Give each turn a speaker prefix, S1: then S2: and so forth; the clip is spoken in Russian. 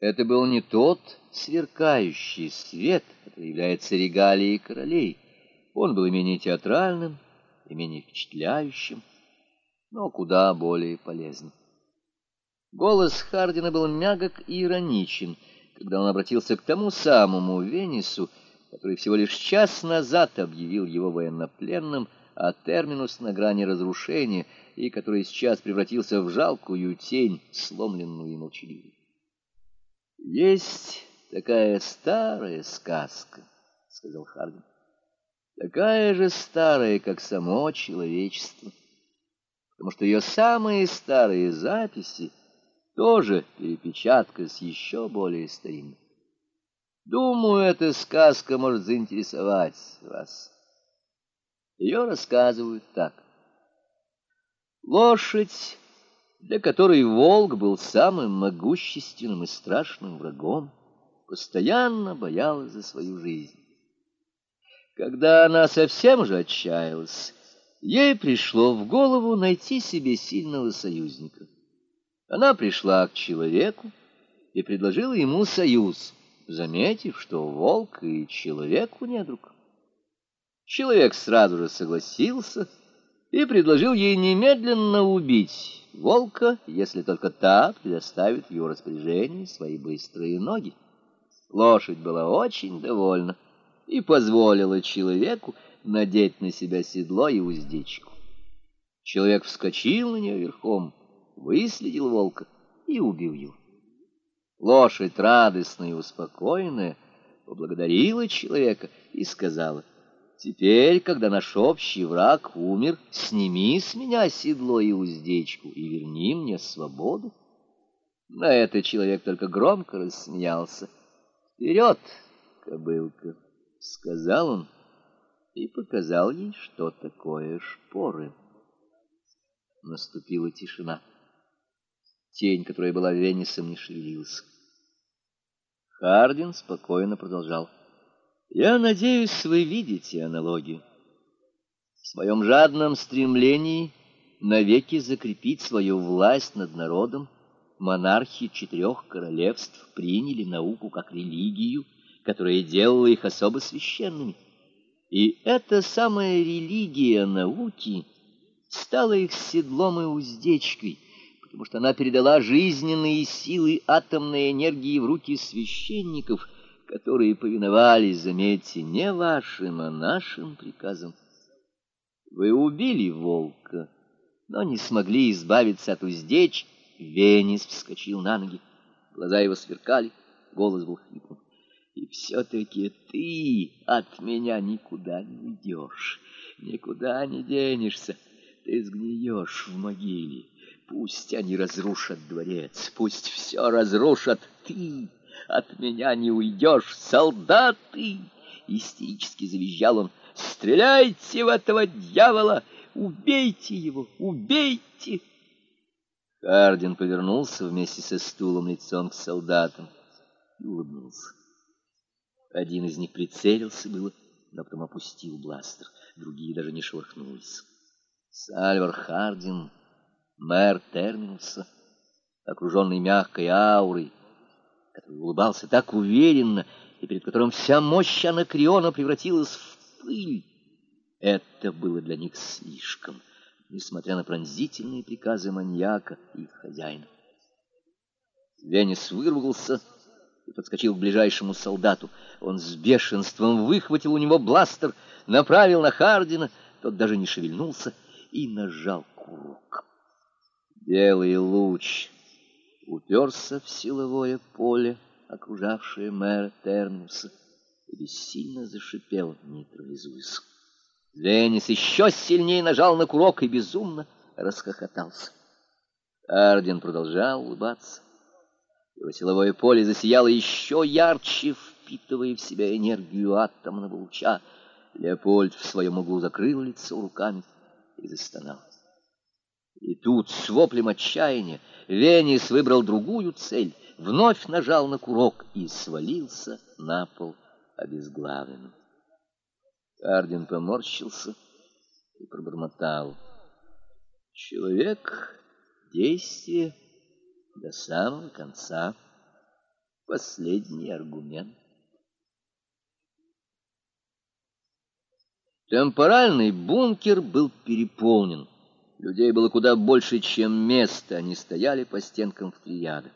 S1: Это был не тот сверкающий свет, который является регалией королей. Он был менее театральным, и менее впечатляющим, но куда более полезным. Голос Хардина был мягок и ироничен, когда он обратился к тому самому Венису, который всего лишь час назад объявил его военнопленным, а терминус на грани разрушения, и который сейчас превратился в жалкую тень, сломленную и молчаливую. «Есть такая старая сказка», — сказал Хардин, — «такая же старая, как само человечество, потому что ее самые старые записи тоже перепечатка с еще более старинной. Думаю, эта сказка может заинтересовать вас». Ее рассказывают так. Лошадь, для которой волк был самым могущественным и страшным врагом, постоянно боялась за свою жизнь. Когда она совсем же отчаялась, ей пришло в голову найти себе сильного союзника. Она пришла к человеку и предложила ему союз, заметив, что волк и человеку не друг. Человек сразу же согласился и предложил ей немедленно убить волка, если только та предоставит в его распоряжение свои быстрые ноги. Лошадь была очень довольна и позволила человеку надеть на себя седло и уздечку. Человек вскочил на нее верхом, выследил волка и убил его. Лошадь, радостная и успокоенная, поблагодарила человека и сказала — Теперь, когда наш общий враг умер, сними с меня седло и уздечку и верни мне свободу. На это человек только громко рассмеялся. «Вперед, кобылка!» — сказал он и показал ей, что такое шпоры. Наступила тишина. Тень, которая была Венесом, не шевелилась. Хардин спокойно продолжал. Я надеюсь, вы видите аналогию. В своем жадном стремлении навеки закрепить свою власть над народом монархи четырех королевств приняли науку как религию, которая делала их особо священными. И эта самая религия науки стала их седлом и уздечкой, потому что она передала жизненные силы атомной энергии в руки священников — которые повиновались, заметьте, не вашим, а нашим приказам. Вы убили волка, но не смогли избавиться от уздечь. Венис вскочил на ноги, глаза его сверкали, голос был хриплым. И все-таки ты от меня никуда не уйдешь, никуда не денешься. Ты сгниешь в могиле. Пусть они разрушат дворец, пусть все разрушат. Ты от меня не уйдешь, солдаты!» Истерически завизжал он. «Стреляйте в этого дьявола! Убейте его! Убейте!» Хардин повернулся вместе со стулом лицом к солдатам и улыбнулся. Один из них прицелился было, но потом опустил бластер. Другие даже не шелохнулись. Сальвар Хардин, мэр Терминуса, окруженный мягкой аурой, который улыбался так уверенно и перед которым вся мощь Анакриона превратилась в пыль. Это было для них слишком, несмотря на пронзительные приказы маньяка и их хозяина. Венес выругался и подскочил к ближайшему солдату. Он с бешенством выхватил у него бластер, направил на Хардина, тот даже не шевельнулся и нажал курок. Белый луч уперся в силовое поле, окружавшее мэра Тернуса, и бессильно зашипел, нейтрализуясь. Ленис еще сильнее нажал на курок и безумно расхохотался. Арден продолжал улыбаться. Его силовое поле засияло еще ярче, впитывая в себя энергию атомного луча. Леопольд в своем углу закрыл лицо руками и застонал. И тут с воплем отчаяния Венис выбрал другую цель, вновь нажал на курок и свалился на пол обезглавленным. Кардин поморщился и пробормотал. Человек — действие до самого конца. последний аргумент. Темпоральный бункер был переполнен. Людей было куда больше, чем места, они стояли по стенкам в три.